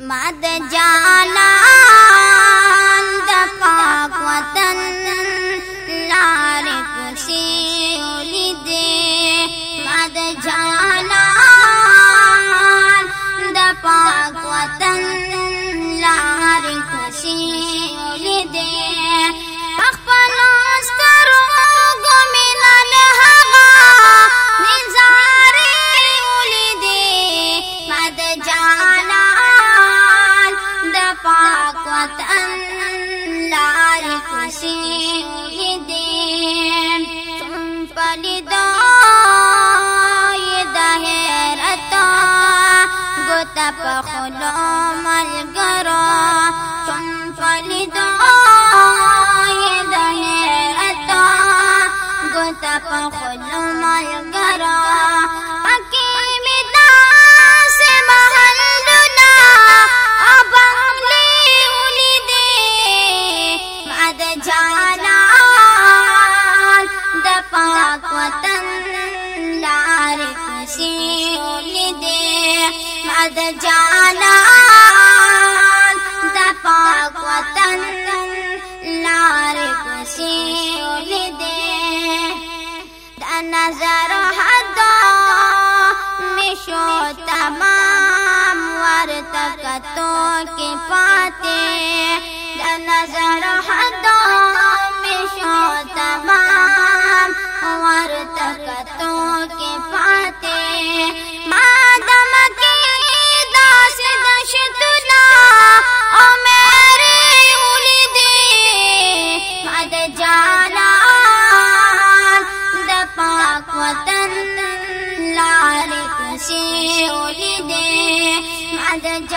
马德加。قطعا لعرف سيدين فلدا ظاهرتا ګوت په خلو ملګرو چون فلدا ظاهرتا ګوت په خلو ملګرو سیولی دے مد جانان دا پاک وطن لار پسیولی دے دا نظر حدا میشو تمام ورتکتو کی پاک سے مد ج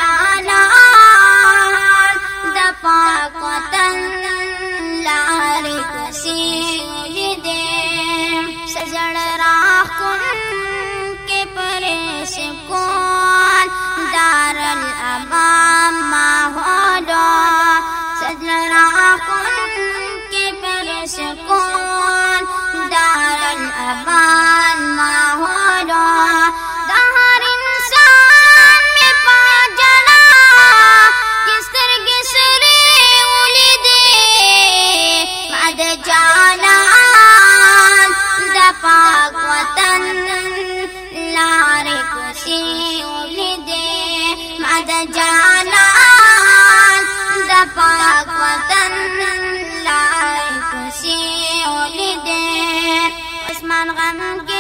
غم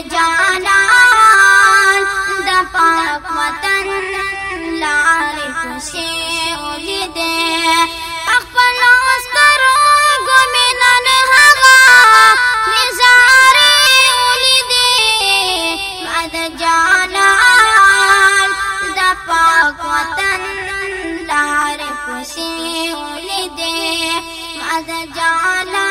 جانان د پاک وطن لارې خوشې ولیدې خپل سترو ګمنن هغه نزارې ولیدې ما د جانان د پاک وطن لارې خوشې ولیدې ما د جانان